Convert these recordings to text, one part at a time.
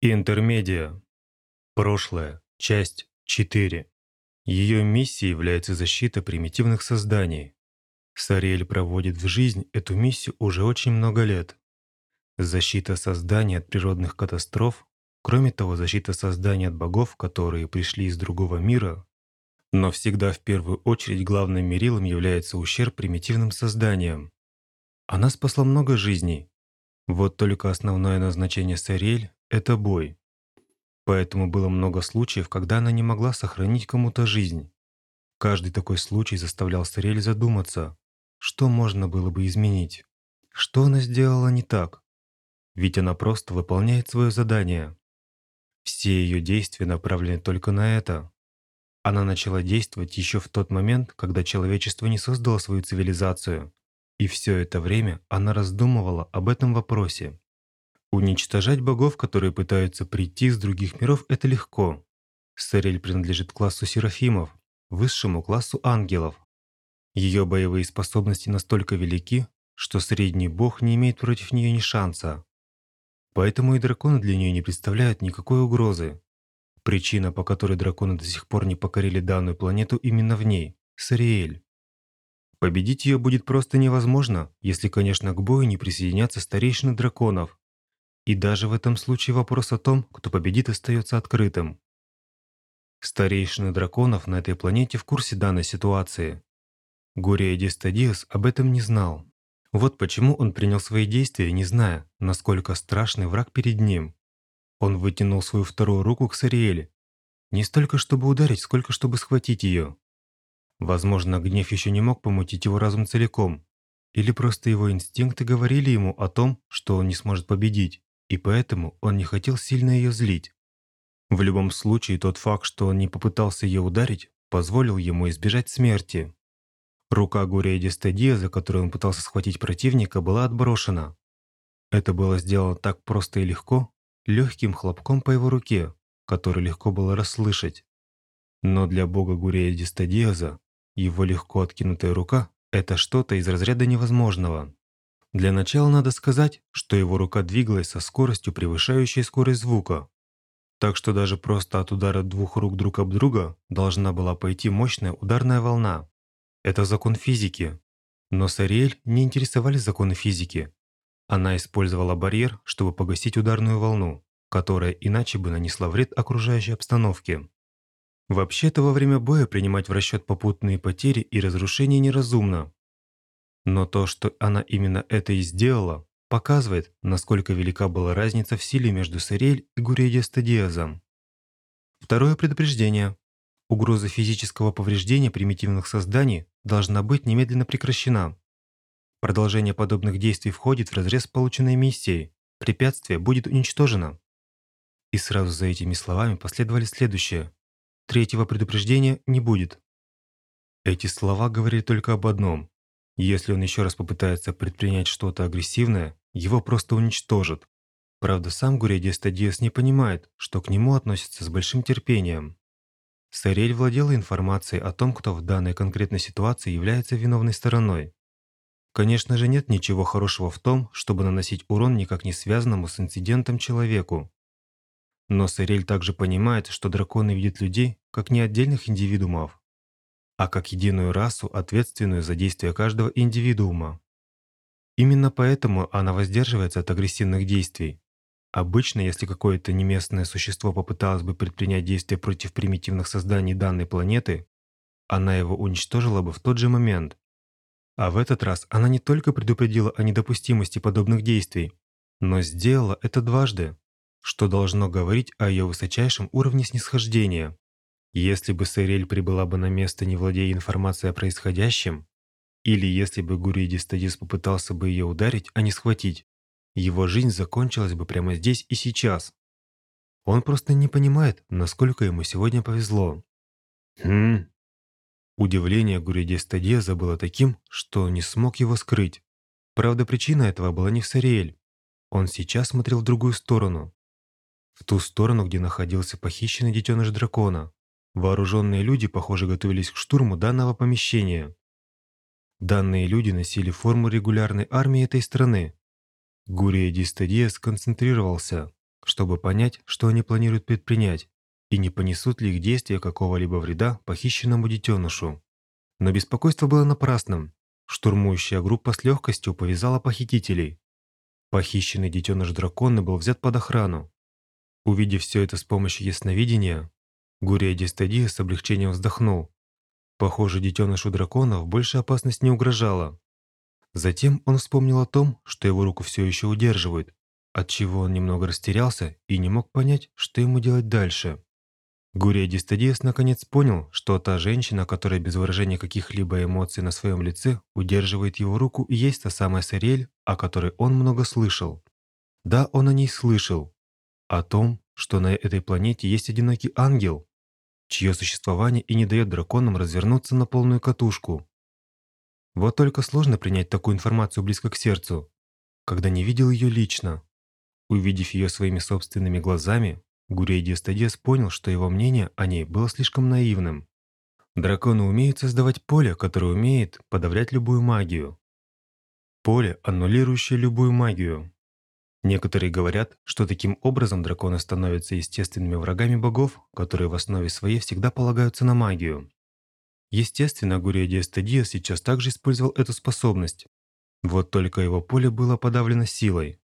Интермедиа. Прошлое. Часть 4. Ее миссией является защита примитивных созданий. Сариэль проводит в жизнь эту миссию уже очень много лет. Защита созданий от природных катастроф, кроме того, защита созданий от богов, которые пришли из другого мира, но всегда в первую очередь главным мерилом является ущерб примитивным созданиям. Она спасла много жизней. Вот только основное назначение Сариэль это бой. Поэтому было много случаев, когда она не могла сохранить кому-то жизнь. Каждый такой случай заставлял Сарель задуматься, что можно было бы изменить. Что она сделала не так? Ведь она просто выполняет свое задание. Все ее действия направлены только на это. Она начала действовать еще в тот момент, когда человечество не создало свою цивилизацию. И все это время она раздумывала об этом вопросе. Уничтожать богов, которые пытаются прийти из других миров, это легко. Сарель принадлежит классу серафимов, высшему классу ангелов. Ее боевые способности настолько велики, что средний бог не имеет против нее ни шанса. Поэтому и драконы для нее не представляют никакой угрозы. Причина, по которой драконы до сих пор не покорили данную планету, именно в ней – Сариэль. Победить ее будет просто невозможно, если, конечно, к бою не присоединятся старейшины драконов, и даже в этом случае вопрос о том, кто победит, остается открытым. Старейшины драконов на этой планете в курсе данной ситуации. Гурия Дистадиус об этом не знал. Вот почему он принял свои действия, не зная, насколько страшный враг перед ним. Он вытянул свою вторую руку к Сариэле. Не столько, чтобы ударить, сколько, чтобы схватить ее. Возможно, гнев еще не мог помутить его разум целиком. Или просто его инстинкты говорили ему о том, что он не сможет победить и поэтому он не хотел сильно ее злить. В любом случае, тот факт, что он не попытался ее ударить, позволил ему избежать смерти. Рука Гурия Дистадия, за которую он пытался схватить противника, была отброшена. Это было сделано так просто и легко, легким хлопком по его руке, который легко было расслышать. Но для бога Гурия Дистадиаза его легко откинутая рука – это что-то из разряда невозможного. Для начала надо сказать, что его рука двигалась со скоростью, превышающей скорость звука. Так что даже просто от удара двух рук друг об друга должна была пойти мощная ударная волна. Это закон физики. Но Сариэль не интересовали законы физики. Она использовала барьер, чтобы погасить ударную волну, которая иначе бы нанесла вред окружающей обстановке. Вообще-то во время боя принимать в расчет попутные потери и разрушения неразумно, но то, что она именно это и сделала, показывает, насколько велика была разница в силе между Сариэль и Диазом. Второе предупреждение. Угроза физического повреждения примитивных созданий должна быть немедленно прекращена. Продолжение подобных действий входит в разрез полученной миссией. Препятствие будет уничтожено. И сразу за этими словами последовали следующее. Третьего предупреждения не будет. Эти слова говорили только об одном. Если он еще раз попытается предпринять что-то агрессивное, его просто уничтожат. Правда, сам Гурия Стадиас не понимает, что к нему относятся с большим терпением. Сарель владела информацией о том, кто в данной конкретной ситуации является виновной стороной. Конечно же, нет ничего хорошего в том, чтобы наносить урон никак не связанному с инцидентом человеку. Но Сарель также понимает, что драконы видят людей как не отдельных индивидуумов, а как единую расу, ответственную за действия каждого индивидуума. Именно поэтому она воздерживается от агрессивных действий. Обычно, если какое-то неместное существо попыталось бы предпринять действия против примитивных созданий данной планеты, она его уничтожила бы в тот же момент. А в этот раз она не только предупредила о недопустимости подобных действий, но сделала это дважды, что должно говорить о ее высочайшем уровне снисхождения. Если бы Сэрель прибыла бы на место, не владея информацией о происходящем, или если бы Гурий Дистадис попытался бы ее ударить, а не схватить, его жизнь закончилась бы прямо здесь и сейчас. Он просто не понимает, насколько ему сегодня повезло. Хм. Удивление Гуридестадеза было таким, что не смог его скрыть. Правда, причина этого была не в Сариэль. Он сейчас смотрел в другую сторону. В ту сторону, где находился похищенный детеныш дракона. Вооруженные люди, похоже, готовились к штурму данного помещения. Данные люди носили форму регулярной армии этой страны. Гурия Дистадия сконцентрировался, чтобы понять, что они планируют предпринять, и не понесут ли их действия какого-либо вреда похищенному детенышу. Но беспокойство было напрасным. Штурмующая группа с легкостью повязала похитителей. Похищенный детеныш дракона был взят под охрану. Увидев все это с помощью ясновидения, Гурия Дистадия с облегчением вздохнул. Похоже, детенышу драконов больше опасность не угрожала. Затем он вспомнил о том, что его руку все еще удерживают, отчего он немного растерялся и не мог понять, что ему делать дальше. Гурия Дистадиес наконец понял, что та женщина, которая без выражения каких-либо эмоций на своем лице удерживает его руку, и есть та самая Сариэль, о которой он много слышал. Да, он о ней слышал. О том, что на этой планете есть одинокий ангел, чье существование и не дает драконам развернуться на полную катушку. Вот только сложно принять такую информацию близко к сердцу, когда не видел ее лично. Увидев ее своими собственными глазами, Гурей Диастадес понял, что его мнение о ней было слишком наивным. Драконы умеют создавать поле, которое умеет подавлять любую магию. Поле, аннулирующее любую магию. Некоторые говорят, что таким образом драконы становятся естественными врагами богов, которые в основе своей всегда полагаются на магию. Естественно, Гурия Диастадия сейчас также использовал эту способность. Вот только его поле было подавлено силой.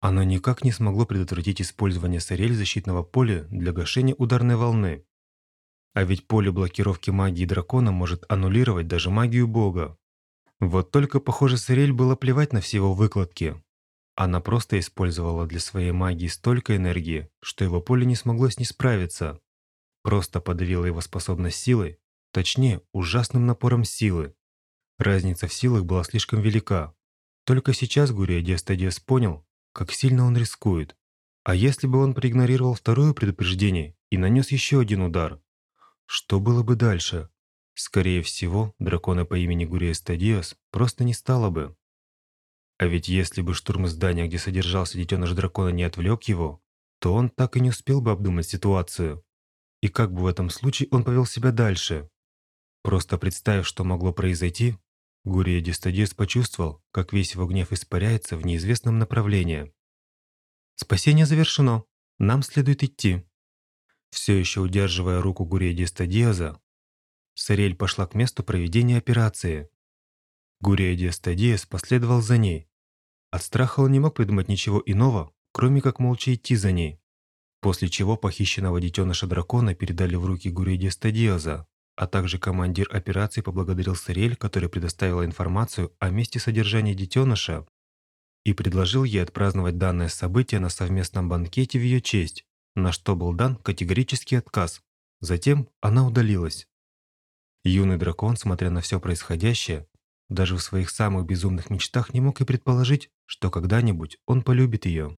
Оно никак не смогло предотвратить использование сарель защитного поля для гашения ударной волны. А ведь поле блокировки магии дракона может аннулировать даже магию бога. Вот только, похоже, Сарель было плевать на все его выкладки. Она просто использовала для своей магии столько энергии, что его поле не смогло с ней справиться. Просто подавила его способность силой, точнее, ужасным напором силы. Разница в силах была слишком велика. Только сейчас Гурия Диастадиас понял, как сильно он рискует. А если бы он проигнорировал второе предупреждение и нанес еще один удар? Что было бы дальше? Скорее всего, дракона по имени Гурия Стадиос просто не стало бы. А ведь если бы штурм здания, где содержался детеныш дракона, не отвлек его, то он так и не успел бы обдумать ситуацию. И как бы в этом случае он повел себя дальше? Просто представив, что могло произойти, Гурия Дистадис почувствовал, как весь его гнев испаряется в неизвестном направлении. «Спасение завершено. Нам следует идти». Все еще удерживая руку Гурия Дистадиаза, Сарель пошла к месту проведения операции. Гурия Дистадиас последовал за ней. От страха он не мог придумать ничего иного, кроме как молча идти за ней. После чего похищенного детеныша дракона передали в руки Гурия Дистадиаза, а также командир операции поблагодарил Сарель, которая предоставила информацию о месте содержания детеныша и предложил ей отпраздновать данное событие на совместном банкете в ее честь, на что был дан категорический отказ. Затем она удалилась. Юный дракон, смотря на все происходящее, даже в своих самых безумных мечтах не мог и предположить, что когда-нибудь он полюбит ее.